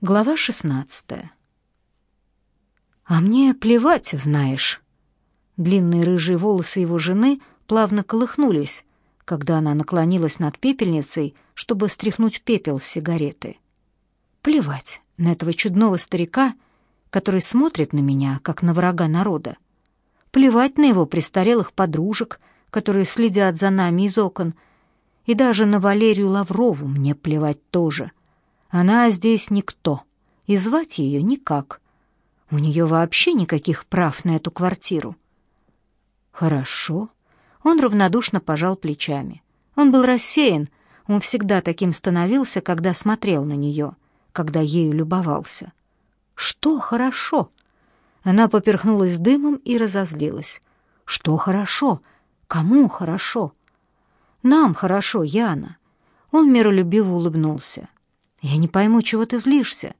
Глава шестнадцатая. А мне плевать, знаешь. Длинные рыжие волосы его жены плавно колыхнулись, когда она наклонилась над пепельницей, чтобы стряхнуть пепел с сигареты. Плевать на этого чудного старика, который смотрит на меня, как на врага народа. Плевать на его престарелых подружек, которые следят за нами из окон. И даже на Валерию Лаврову мне плевать тоже. Она здесь никто, и звать ее никак. У нее вообще никаких прав на эту квартиру. Хорошо. Он равнодушно пожал плечами. Он был рассеян, он всегда таким становился, когда смотрел на нее, когда ею любовался. Что хорошо? Она поперхнулась дымом и разозлилась. Что хорошо? Кому хорошо? Нам хорошо, Яна. Он миролюбиво улыбнулся. Я не пойму, чего ты злишься.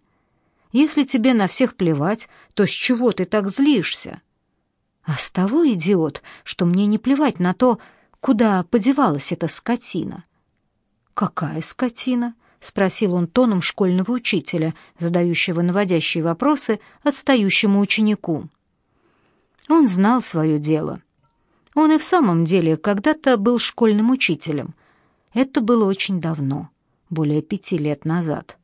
Если тебе на всех плевать, то с чего ты так злишься? А с того, идиот, что мне не плевать на то, куда подевалась эта скотина. Какая скотина? спросил он тоном школьного учителя, задающего наводящие вопросы отстающему ученику. Он знал свое дело. Он и в самом деле когда-то был школьным учителем. Это было очень давно, более пяти лет назад.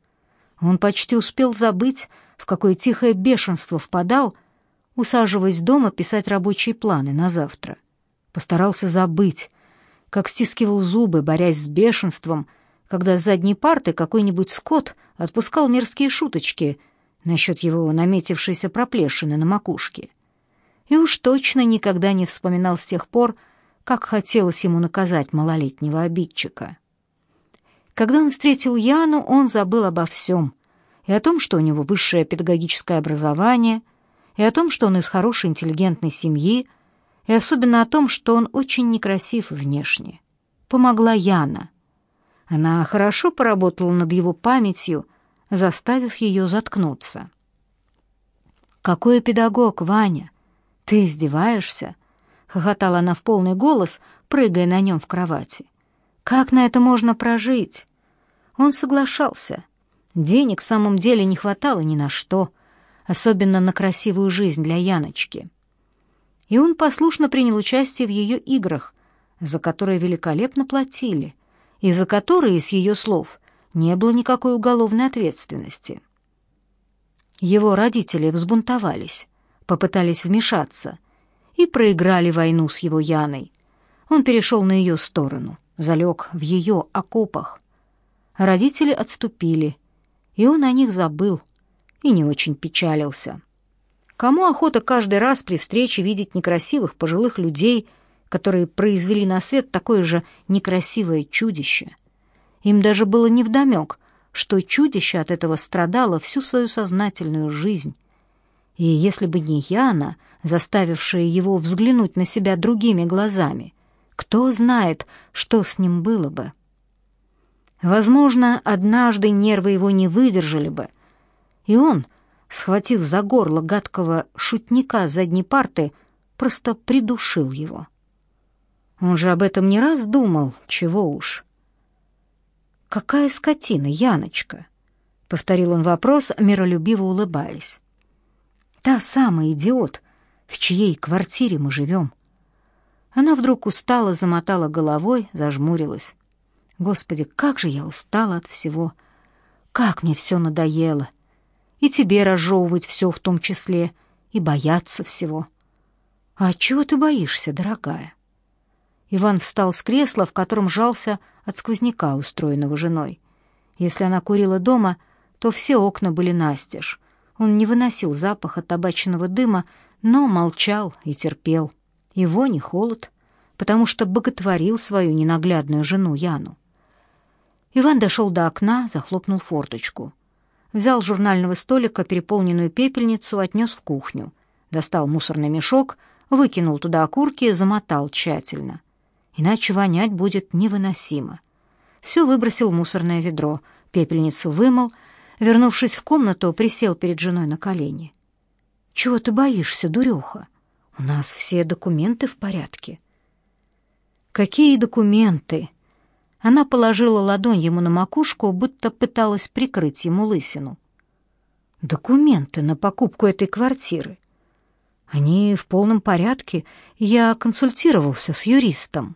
Он почти успел забыть, в какое тихое бешенство впадал, усаживаясь дома писать рабочие планы на завтра. Постарался забыть, как стискивал зубы, борясь с бешенством, когда с задней парты какой-нибудь скот отпускал мерзкие шуточки насчет его наметившейся проплешины на макушке. И уж точно никогда не вспоминал с тех пор, как хотелось ему наказать малолетнего обидчика. Когда он встретил Яну, он забыл обо всем. И о том, что у него высшее педагогическое образование, и о том, что он из хорошей интеллигентной семьи, и особенно о том, что он очень некрасив внешне. Помогла Яна. Она хорошо поработала над его памятью, заставив ее заткнуться. «Какой педагог, Ваня? Ты издеваешься?» — хохотала она в полный голос, прыгая на нем в кровати. Как на это можно прожить? Он соглашался. Денег в самом деле не хватало ни на что, особенно на красивую жизнь для Яночки. И он послушно принял участие в ее играх, за которые великолепно платили, и за которые, с ее слов, не было никакой уголовной ответственности. Его родители взбунтовались, попытались вмешаться и проиграли войну с его Яной. Он перешел на ее сторону залег в ее окопах. Родители отступили, и он о них забыл и не очень печалился. Кому охота каждый раз при встрече видеть некрасивых пожилых людей, которые произвели на свет такое же некрасивое чудище? Им даже было невдомек, что чудище от этого страдало всю свою сознательную жизнь. И если бы не Яна, заставившая его взглянуть на себя другими глазами, кто знает, что с ним было бы. Возможно, однажды нервы его не выдержали бы, и он, схватив за горло гадкого шутника задней парты, просто придушил его. Он же об этом не раз думал, чего уж. «Какая скотина, Яночка?» — повторил он вопрос, миролюбиво улыбаясь. «Та самая идиот, в чьей квартире мы живем». Она вдруг устало замотала головой, зажмурилась. Господи, как же я устала от всего. Как мне все надоело. И тебе разжевывать все в том числе, и бояться всего. А чего ты боишься, дорогая? Иван встал с кресла, в котором жался от сквозняка, устроенного женой. Если она курила дома, то все окна были настежь. Он не выносил запаха табачного дыма, но молчал и терпел и вонь, и холод, потому что боготворил свою ненаглядную жену Яну. Иван дошел до окна, захлопнул форточку. Взял с журнального столика переполненную пепельницу, отнес в кухню. Достал мусорный мешок, выкинул туда окурки и замотал тщательно. Иначе вонять будет невыносимо. Все выбросил в мусорное ведро, пепельницу вымыл, вернувшись в комнату, присел перед женой на колени. «Чего ты боишься, дуреха?» У нас все документы в порядке. Какие документы? Она положила ладонь ему на макушку, будто пыталась прикрыть ему лысину. документы на покупку этой квартиры. Они в полном порядке, я консультировался с юристом.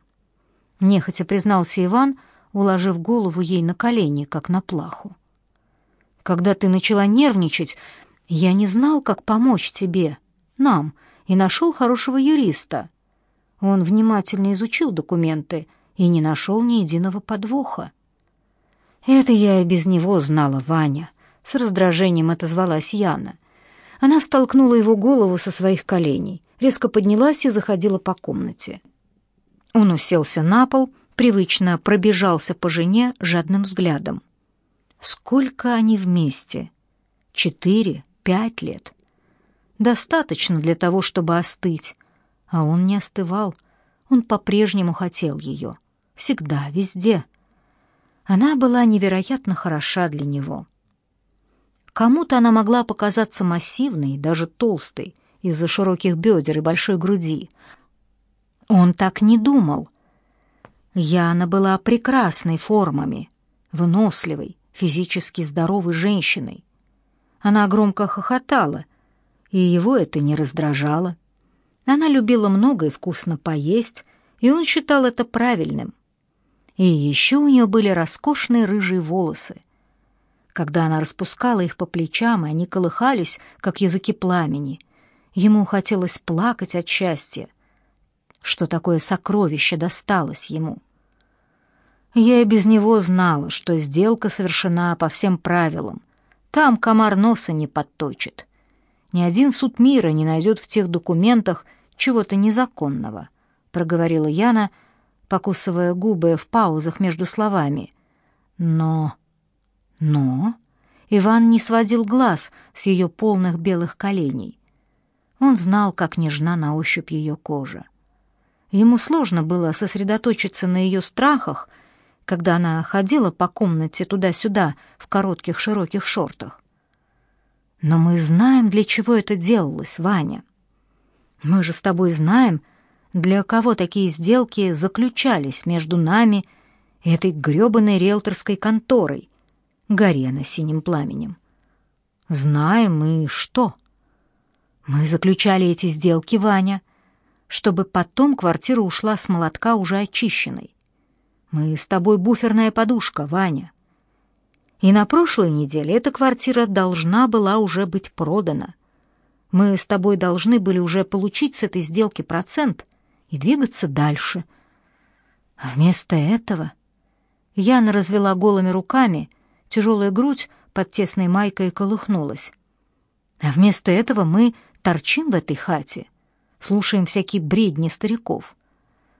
Нехотя признался Иван, уложив голову ей на колени, как на плаху. Когда ты начала нервничать, я не знал, как помочь тебе, нам, и нашел хорошего юриста. Он внимательно изучил документы и не нашел ни единого подвоха. Это я и без него знала, Ваня. С раздражением отозвалась Яна. Она столкнула его голову со своих коленей, резко поднялась и заходила по комнате. Он уселся на пол, привычно пробежался по жене жадным взглядом. Сколько они вместе? Четыре, пять лет. Достаточно для того, чтобы остыть. А он не остывал. Он по-прежнему хотел ее. Всегда, везде. Она была невероятно хороша для него. Кому-то она могла показаться массивной, даже толстой, из-за широких бедер и большой груди. Он так не думал. Яна была прекрасной формами, выносливой, физически здоровой женщиной. Она громко хохотала, и его это не раздражало. Она любила много и вкусно поесть, и он считал это правильным. И еще у нее были роскошные рыжие волосы. Когда она распускала их по плечам, и они колыхались, как языки пламени, ему хотелось плакать от счастья, что такое сокровище досталось ему. Я и без него знала, что сделка совершена по всем правилам. Там комар носа не подточит. Ни один суд мира не найдет в тех документах чего-то незаконного, проговорила Яна, покусывая губы в паузах между словами. Но но Иван не сводил глаз с ее полных белых коленей. Он знал, как нежна на ощупь ее кожа. Ему сложно было сосредоточиться на ее страхах, когда она ходила по комнате туда-сюда в коротких широких шортах. Но мы знаем, для чего это делалось, Ваня. Мы же с тобой знаем, для кого такие сделки заключались между нами и этой грёбаной риэлторской конторой, горя на синим пламенем. Знаем мы что? Мы заключали эти сделки, Ваня, чтобы потом квартира ушла с молотка уже очищенной. Мы с тобой буферная подушка, Ваня. И на прошлой неделе эта квартира должна была уже быть продана. Мы с тобой должны были уже получить с этой сделки процент и двигаться дальше. А вместо этого Яна развела голыми руками, тяжелая грудь под тесной майкой колыхнулась. А вместо этого мы торчим в этой хате, слушаем всякие бредни стариков,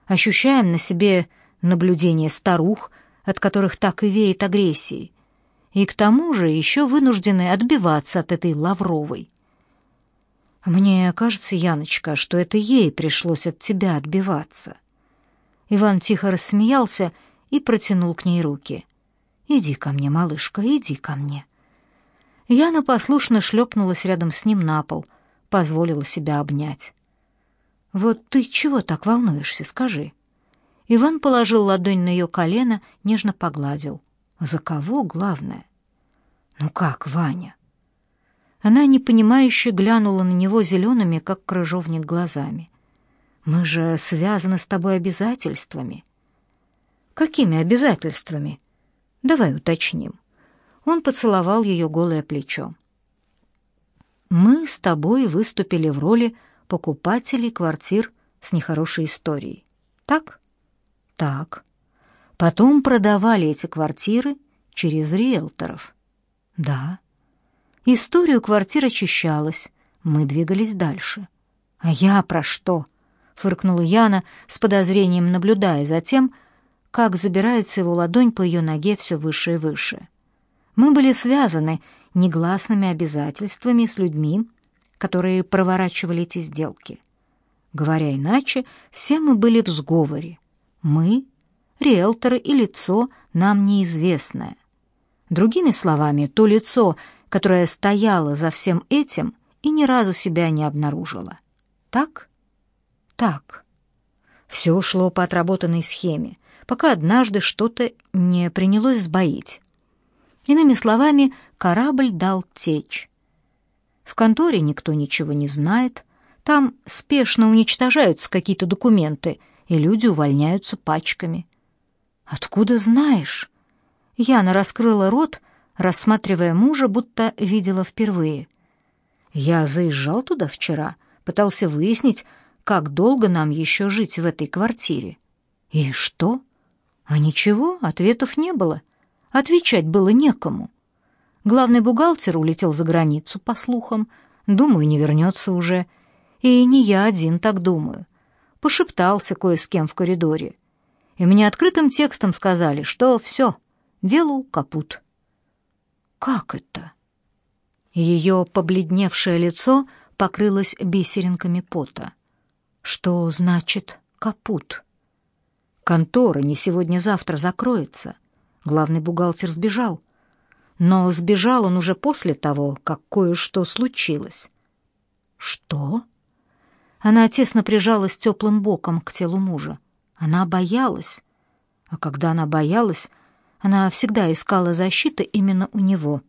ощущаем на себе наблюдение старух, от которых так и веет агрессией, и к тому же еще вынуждены отбиваться от этой Лавровой. Мне кажется, Яночка, что это ей пришлось от тебя отбиваться. Иван тихо рассмеялся и протянул к ней руки. Иди ко мне, малышка, иди ко мне. Яна послушно шлепнулась рядом с ним на пол, позволила себя обнять. Вот ты чего так волнуешься, скажи? Иван положил ладонь на ее колено, нежно погладил. За кого, главное? Ну как, Ваня? Она непонимающе глянула на него зелеными, как крыжовник, глазами. Мы же связаны с тобой обязательствами. Какими обязательствами? Давай уточним. Он поцеловал ее голое плечо. Мы с тобой выступили в роли покупателей квартир с нехорошей историей. Так? Так. Потом продавали эти квартиры через риэлторов. Да. Историю квартир очищалась. Мы двигались дальше. А я про что? фыркнула Яна с подозрением, наблюдая за тем, как забирается его ладонь по ее ноге все выше и выше. Мы были связаны негласными обязательствами с людьми, которые проворачивали эти сделки. Говоря иначе, все мы были в сговоре. Мы риэлторы и лицо нам неизвестное. Другими словами, то лицо, которое стояло за всем этим и ни разу себя не обнаружило. Так? Так. Все шло по отработанной схеме, пока однажды что-то не принялось сбоить. Иными словами, корабль дал течь. В конторе никто ничего не знает. Там спешно уничтожаются какие-то документы, и люди увольняются пачками. Откуда знаешь? Яна раскрыла рот, рассматривая мужа, будто видела впервые. Я заезжал туда вчера, пытался выяснить, как долго нам еще жить в этой квартире. И что? А ничего, ответов не было. Отвечать было некому. Главный бухгалтер улетел за границу, по слухам. Думаю, не вернется уже. И не я один так думаю. Пошептался кое с кем в коридоре. И мне открытым текстом сказали, что все, делу капут. Как это? Ее побледневшее лицо покрылось бисеринками пота. Что значит капут? Контора не сегодня-завтра закроется. Главный бухгалтер сбежал. Но сбежал он уже после того, как кое-что случилось. Что? Она тесно прижалась теплым боком к телу мужа. Она боялась. А когда она боялась, она всегда искала защиты именно у него.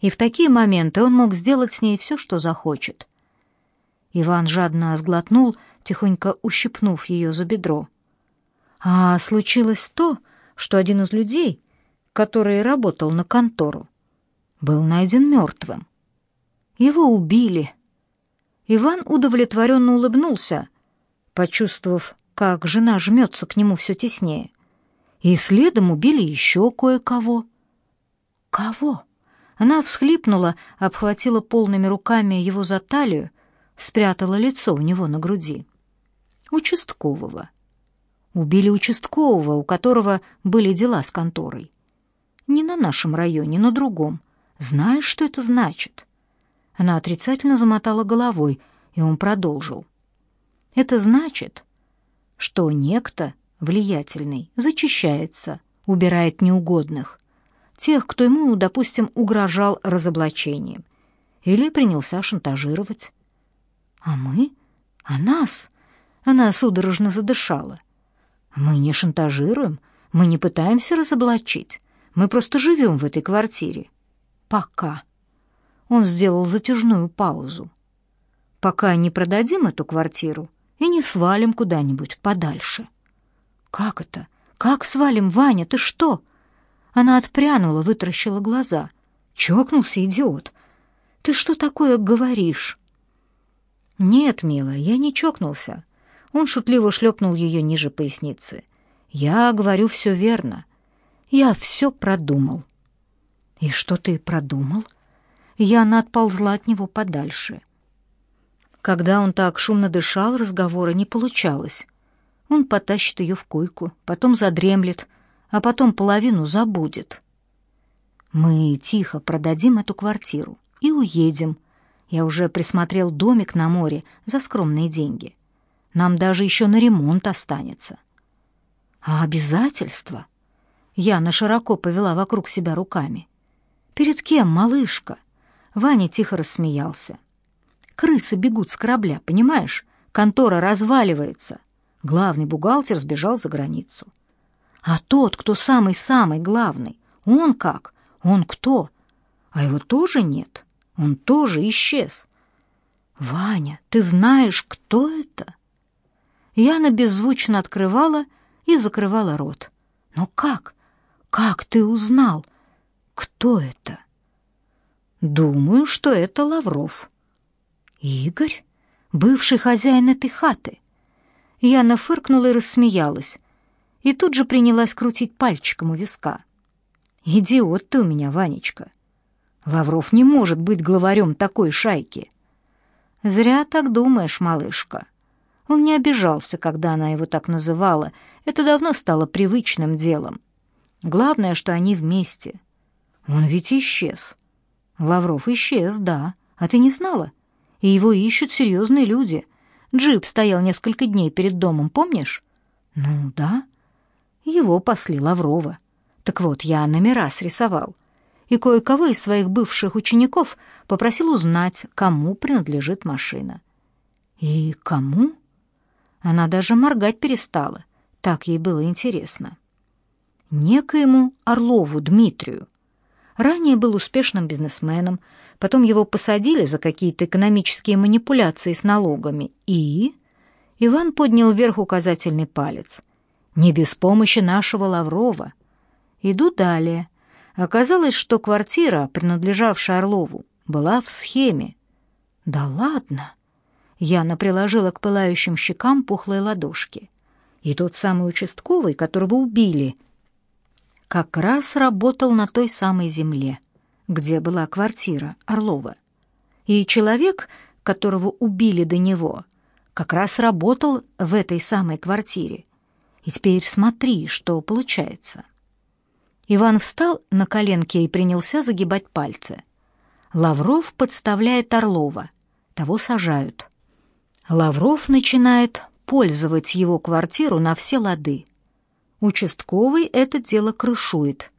И в такие моменты он мог сделать с ней все, что захочет. Иван жадно сглотнул, тихонько ущипнув ее за бедро. А случилось то, что один из людей, который работал на контору, был найден мертвым. Его убили. Иван удовлетворенно улыбнулся, почувствовав, как жена жмется к нему все теснее. И следом убили еще кое-кого. Кого? Она всхлипнула, обхватила полными руками его за талию, спрятала лицо у него на груди. Участкового. Убили участкового, у которого были дела с конторой. Не на нашем районе, на другом. Знаешь, что это значит?» Она отрицательно замотала головой, и он продолжил. «Это значит, что некто влиятельный зачищается, убирает неугодных, тех, кто ему, допустим, угрожал разоблачением или принялся шантажировать. А мы? А нас?» Она судорожно задышала. «Мы не шантажируем, мы не пытаемся разоблачить. Мы просто живем в этой квартире. Пока. Он сделал затяжную паузу. Пока не продадим эту квартиру и не свалим куда-нибудь подальше. Как это? Как свалим, Ваня? Ты что? Она отпрянула, вытаращила глаза. Чокнулся идиот. Ты что такое говоришь? Нет, милая, я не чокнулся. Он шутливо шлепнул ее ниже поясницы. Я говорю все верно. Я все продумал. И что ты продумал? Яна отползла от него подальше. Когда он так шумно дышал, разговора не получалось. Он потащит ее в койку, потом задремлет, а потом половину забудет. Мы тихо продадим эту квартиру и уедем. Я уже присмотрел домик на море за скромные деньги. Нам даже еще на ремонт останется. А обязательства? Яна широко повела вокруг себя руками. «Перед кем, малышка?» Ваня тихо рассмеялся. «Крысы бегут с корабля, понимаешь? Контора разваливается. Главный бухгалтер сбежал за границу. А тот, кто самый-самый главный, он как? Он кто? А его тоже нет. Он тоже исчез. Ваня, ты знаешь, кто это?» Яна беззвучно открывала и закрывала рот. «Но как? Как ты узнал? Кто это? Думаю, что это Лавров. Игорь, бывший хозяин этой хаты. Яна фыркнула и рассмеялась, и тут же принялась крутить пальчиком у виска. Идиот ты у меня, Ванечка. Лавров не может быть главарем такой шайки. Зря так думаешь, малышка. Он не обижался, когда она его так называла. Это давно стало привычным делом. Главное, что они вместе. Он ведь исчез. Лавров исчез, да. А ты не знала? И его ищут серьезные люди. Джип стоял несколько дней перед домом, помнишь? Ну, да. Его пасли Лаврова. Так вот, я номера срисовал. И кое-кого из своих бывших учеников попросил узнать, кому принадлежит машина. И кому? Она даже моргать перестала. Так ей было интересно некоему Орлову Дмитрию. Ранее был успешным бизнесменом, потом его посадили за какие-то экономические манипуляции с налогами, и... Иван поднял вверх указательный палец. «Не без помощи нашего Лаврова». Иду далее. Оказалось, что квартира, принадлежавшая Орлову, была в схеме. «Да ладно!» Яна приложила к пылающим щекам пухлые ладошки. И тот самый участковый, которого убили, как раз работал на той самой земле, где была квартира Орлова. И человек, которого убили до него, как раз работал в этой самой квартире. И теперь смотри, что получается. Иван встал на коленки и принялся загибать пальцы. Лавров подставляет Орлова. Того сажают. Лавров начинает пользовать его квартиру на все лады. Участковый это дело крышует.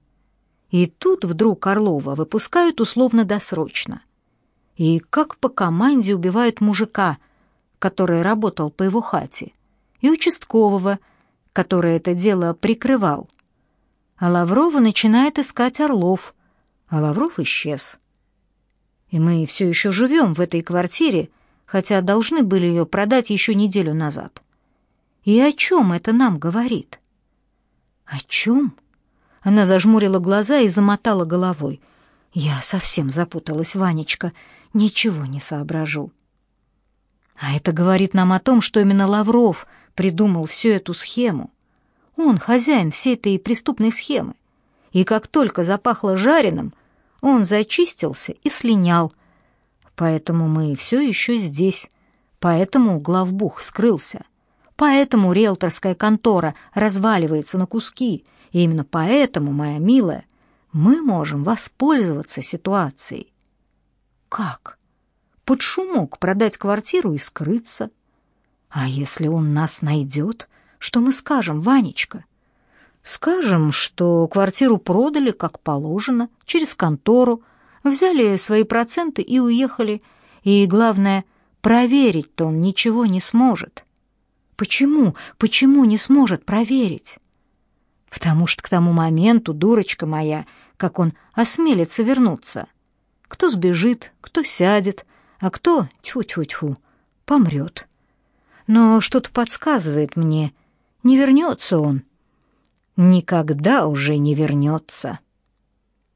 И тут вдруг Орлова выпускают условно-досрочно. И как по команде убивают мужика, который работал по его хате, и участкового, который это дело прикрывал. А Лаврова начинает искать Орлов, а Лавров исчез. И мы все еще живем в этой квартире, хотя должны были ее продать еще неделю назад. И о чем это нам говорит? «О чем?» Она зажмурила глаза и замотала головой. «Я совсем запуталась, Ванечка, ничего не соображу». А это говорит нам о том, что именно Лавров придумал всю эту схему. Он хозяин всей этой преступной схемы. И как только запахло жареным, он зачистился и слинял. Поэтому мы все еще здесь. Поэтому главбух скрылся. Поэтому риэлторская контора разваливается на куски. И именно поэтому, моя милая, мы можем воспользоваться ситуацией. Как? Под шумок продать квартиру и скрыться. А если он нас найдет, что мы скажем, Ванечка? Скажем, что квартиру продали как положено, через контору, взяли свои проценты и уехали. И главное, проверить-то он ничего не сможет. Почему? Почему не сможет проверить? Потому что к тому моменту, дурочка моя, как он осмелится вернуться. Кто сбежит, кто сядет, а кто, тьфу-тьфу-тьфу, помрет. Но что-то подсказывает мне, не вернется он. Никогда уже не вернется.